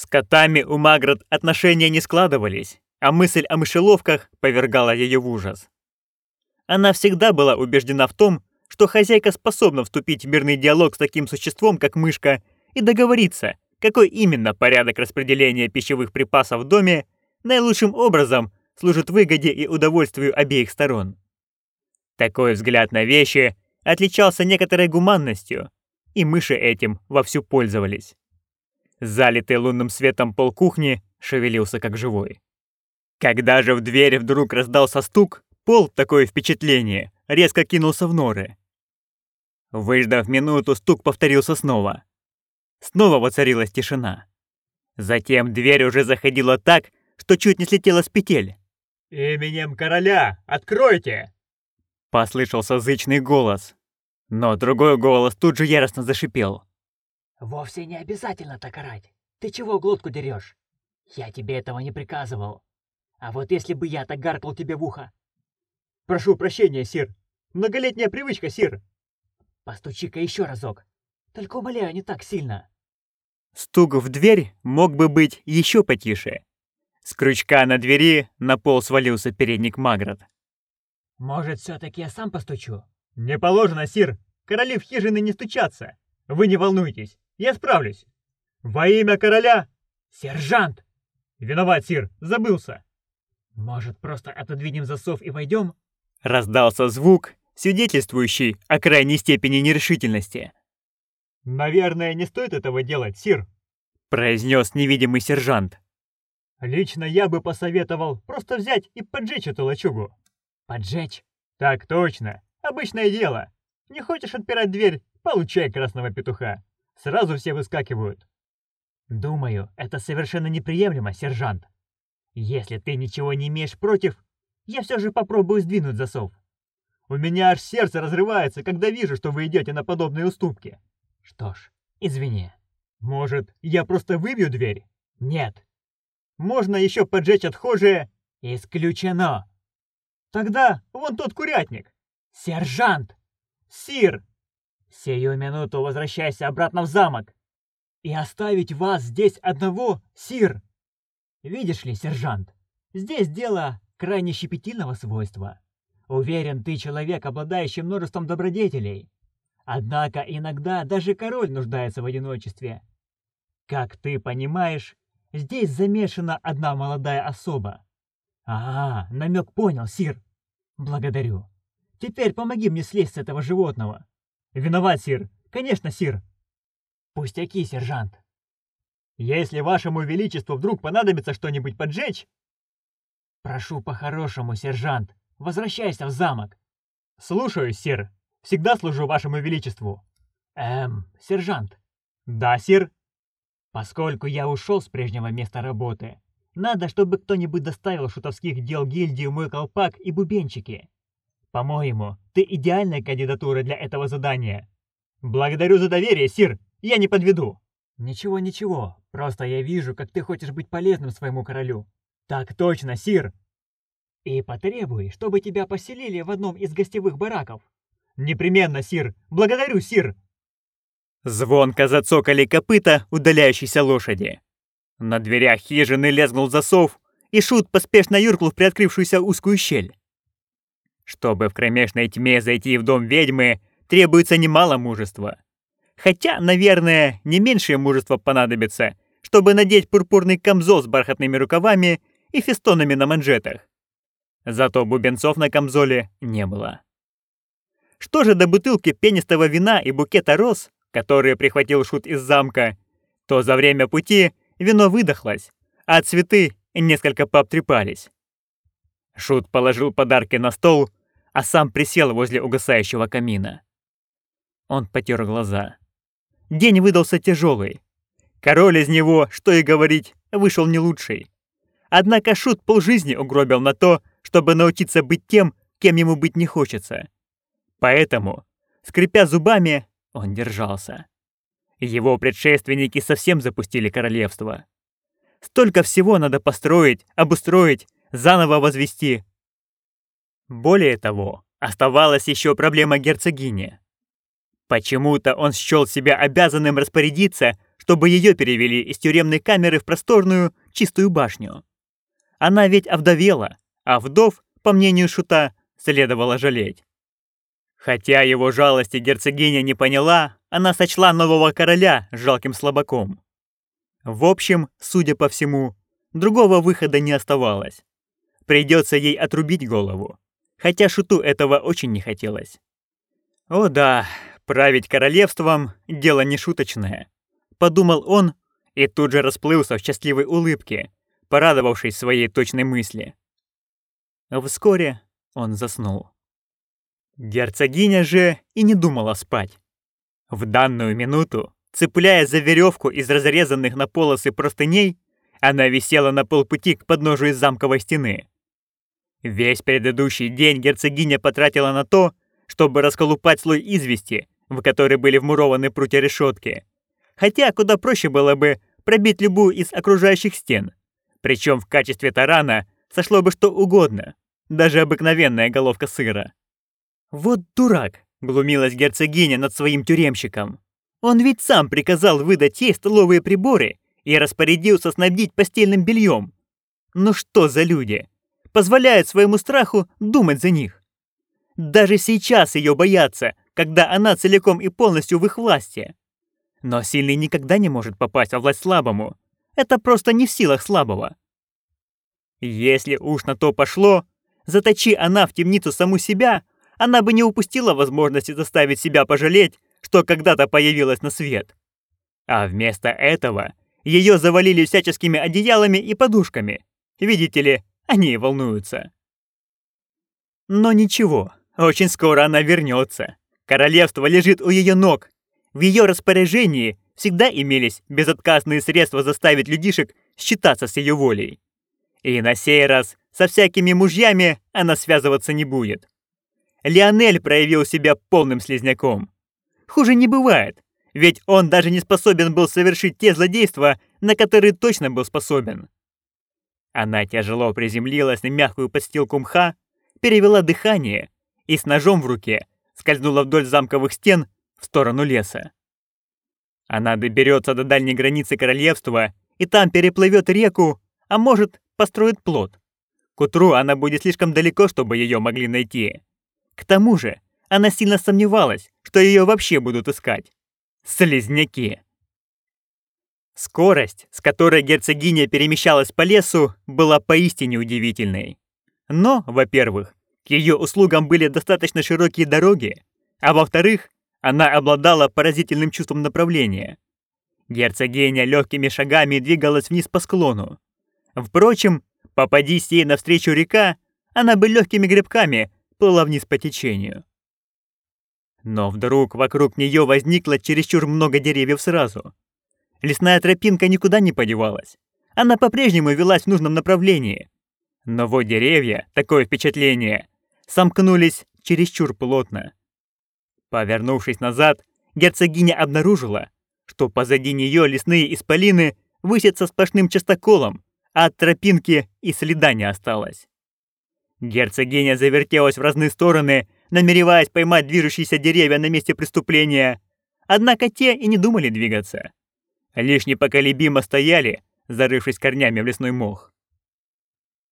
С котами у Маград отношения не складывались, а мысль о мышеловках повергала ее в ужас. Она всегда была убеждена в том, что хозяйка способна вступить в мирный диалог с таким существом, как мышка, и договориться, какой именно порядок распределения пищевых припасов в доме наилучшим образом служит выгоде и удовольствию обеих сторон. Такой взгляд на вещи отличался некоторой гуманностью, и мыши этим вовсю пользовались. Залитый лунным светом пол кухни шевелился как живой. Когда же в дверь вдруг раздался стук, пол, такое впечатление, резко кинулся в норы. Выждав минуту, стук повторился снова. Снова воцарилась тишина. Затем дверь уже заходила так, что чуть не слетела с петель. «Именем короля! Откройте!» Послышался зычный голос. Но другой голос тут же яростно зашипел. «Вовсе не обязательно так орать. Ты чего глотку дерешь? Я тебе этого не приказывал. А вот если бы я так гаркал тебе в ухо...» «Прошу прощения, сир. Многолетняя привычка, сир». «Постучи-ка еще разок. Только умоляю, не так сильно». Стук в дверь мог бы быть еще потише. С крючка на двери на пол свалился передник Маград. «Может, все-таки я сам постучу?» «Не положено, сир! Короли в хижины не стучатся! Вы не волнуйтесь, я справлюсь! Во имя короля...» «Сержант!» «Виноват, сир, забылся!» «Может, просто отодвинем засов и войдем?» Раздался звук, свидетельствующий о крайней степени нерешительности. «Наверное, не стоит этого делать, сир», — произнес невидимый сержант. «Лично я бы посоветовал просто взять и поджечь эту лачугу». «Поджечь?» «Так точно. Обычное дело. Не хочешь отпирать дверь? Получай красного петуха. Сразу все выскакивают». «Думаю, это совершенно неприемлемо, сержант. Если ты ничего не имеешь против, я все же попробую сдвинуть засов». «У меня аж сердце разрывается, когда вижу, что вы идете на подобные уступки». «Что ж, извини». «Может, я просто выбью дверь?» «Нет». «Можно еще поджечь отхожие?» «Исключено!» Тогда вон тот курятник. Сержант! Сир! Сию минуту возвращайся обратно в замок. И оставить вас здесь одного, сир! Видишь ли, сержант, здесь дело крайне щепетильного свойства. Уверен, ты человек, обладающий множеством добродетелей. Однако иногда даже король нуждается в одиночестве. Как ты понимаешь, здесь замешана одна молодая особа. «А, намек понял, Сир. Благодарю. Теперь помоги мне слезть с этого животного». «Виноват, Сир. Конечно, Сир». «Пустяки, сержант». «Если вашему величеству вдруг понадобится что-нибудь поджечь...» «Прошу по-хорошему, сержант, возвращайся в замок». «Слушаюсь, Сир. Всегда служу вашему величеству». «Эм, сержант». «Да, Сир». «Поскольку я ушел с прежнего места работы, надо, чтобы кто-нибудь доставил шутовских дел гильдию мой колпак и бубенчики. По-моему, ты идеальная кандидатура для этого задания. Благодарю за доверие, Сир, я не подведу. Ничего-ничего, просто я вижу, как ты хочешь быть полезным своему королю. Так точно, Сир. И потребуй, чтобы тебя поселили в одном из гостевых бараков. Непременно, Сир. Благодарю, Сир. Звонко зацокали копыта удаляющейся лошади. На дверях хижины лезгнул засов, и Шут поспешно юркнул в приоткрывшуюся узкую щель. Чтобы в кромешной тьме зайти в дом ведьмы, требуется немало мужества. Хотя, наверное, не меньшее мужество понадобится, чтобы надеть пурпурный камзол с бархатными рукавами и фестонами на манжетах. Зато бубенцов на камзоле не было. Что же до бутылки пенистого вина и букета роз, которые прихватил Шут из замка, то за время пути Вино выдохлось, а цветы несколько пообтрепались. Шут положил подарки на стол, а сам присел возле угасающего камина. Он потер глаза. День выдался тяжелый. Король из него, что и говорить, вышел не лучший. Однако Шут полжизни угробил на то, чтобы научиться быть тем, кем ему быть не хочется. Поэтому, скрипя зубами, он держался. Его предшественники совсем запустили королевство. Столько всего надо построить, обустроить, заново возвести. Более того, оставалась еще проблема герцогини. Почему-то он счел себя обязанным распорядиться, чтобы ее перевели из тюремной камеры в просторную, чистую башню. Она ведь овдовела, а вдов, по мнению Шута, следовало жалеть. Хотя его жалости герцогиня не поняла, она сочла нового короля жалким слабаком. В общем, судя по всему, другого выхода не оставалось. Придется ей отрубить голову, хотя Шуту этого очень не хотелось. О да, править королевством — дело не шуточное. Подумал он и тут же расплылся в счастливой улыбке, порадовавшись своей точной мысли. Вскоре он заснул. Герцогиня же и не думала спать. В данную минуту, цепляя за веревку из разрезанных на полосы простыней, она висела на полпути к подножию замковой стены. Весь предыдущий день герцогиня потратила на то, чтобы расколупать слой извести, в который были вмурованы прутья решетки. Хотя куда проще было бы пробить любую из окружающих стен. Причем в качестве тарана сошло бы что угодно, даже обыкновенная головка сыра. «Вот дурак!» — глумилась герцогиня над своим тюремщиком. «Он ведь сам приказал выдать ей столовые приборы и распорядился снабдить постельным бельем. Ну что за люди? Позволяют своему страху думать за них. Даже сейчас ее боятся, когда она целиком и полностью в их власти. Но сильный никогда не может попасть во власть слабому. Это просто не в силах слабого. Если уж на то пошло, заточи она в темницу саму себя, она бы не упустила возможности заставить себя пожалеть, что когда-то появилась на свет. А вместо этого ее завалили всяческими одеялами и подушками. Видите ли, они волнуются. Но ничего, очень скоро она вернется. Королевство лежит у ее ног. В ее распоряжении всегда имелись безотказные средства заставить людишек считаться с ее волей. И на сей раз со всякими мужьями она связываться не будет. Лионель проявил себя полным слизняком. Хуже не бывает, ведь он даже не способен был совершить те злодейства, на которые точно был способен. Она тяжело приземлилась на мягкую подстилку мха, перевела дыхание и с ножом в руке скользнула вдоль замковых стен в сторону леса. Она доберется до дальней границы королевства и там переплывет реку, а может, построит плот. К утру она будет слишком далеко, чтобы ее могли найти. К тому же, она сильно сомневалась, что ее вообще будут искать. Слизняки. Скорость, с которой герцогиня перемещалась по лесу, была поистине удивительной. Но, во-первых, к ее услугам были достаточно широкие дороги, а во-вторых, она обладала поразительным чувством направления. Герцогиня легкими шагами двигалась вниз по склону. Впрочем, попадись ей навстречу река, она бы легкими грибками плыла вниз по течению. Но вдруг вокруг нее возникло чересчур много деревьев сразу. Лесная тропинка никуда не подевалась. Она по-прежнему велась в нужном направлении. Но вот деревья, такое впечатление, сомкнулись чересчур плотно. Повернувшись назад, герцогиня обнаружила, что позади нее лесные исполины высятся сплошным частоколом, а от тропинки и следа не осталось. Герцогиня завертелась в разные стороны, намереваясь поймать движущиеся деревья на месте преступления. Однако те и не думали двигаться. Лишь непоколебимо стояли, зарывшись корнями в лесной мох.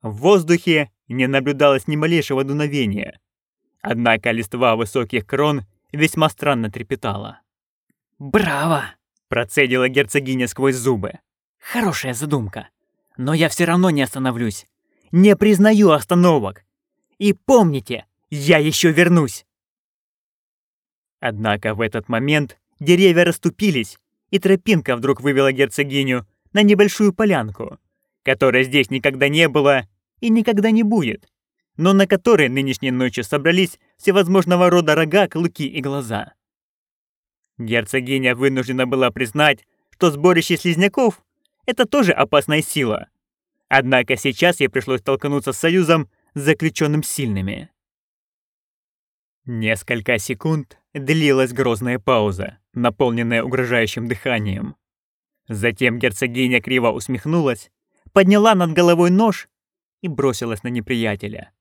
В воздухе не наблюдалось ни малейшего дуновения. Однако листва высоких крон весьма странно трепетала. «Браво!» – процедила герцогиня сквозь зубы. «Хорошая задумка. Но я все равно не остановлюсь не признаю остановок. И помните, я еще вернусь. Однако в этот момент деревья расступились, и тропинка вдруг вывела герцогиню на небольшую полянку, которой здесь никогда не было и никогда не будет, но на которой нынешней ночью собрались всевозможного рода рога, клыки и глаза. Герцогиня вынуждена была признать, что сборище слизняков — это тоже опасная сила, Однако сейчас ей пришлось столкнуться с союзом, заключенным сильными. Несколько секунд длилась грозная пауза, наполненная угрожающим дыханием. Затем герцогиня криво усмехнулась, подняла над головой нож и бросилась на неприятеля.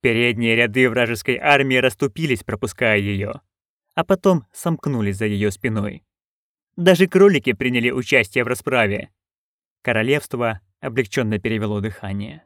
Передние ряды вражеской армии расступились, пропуская ее, а потом сомкнулись за ее спиной. Даже кролики приняли участие в расправе. Королевство облегченно перевело дыхание.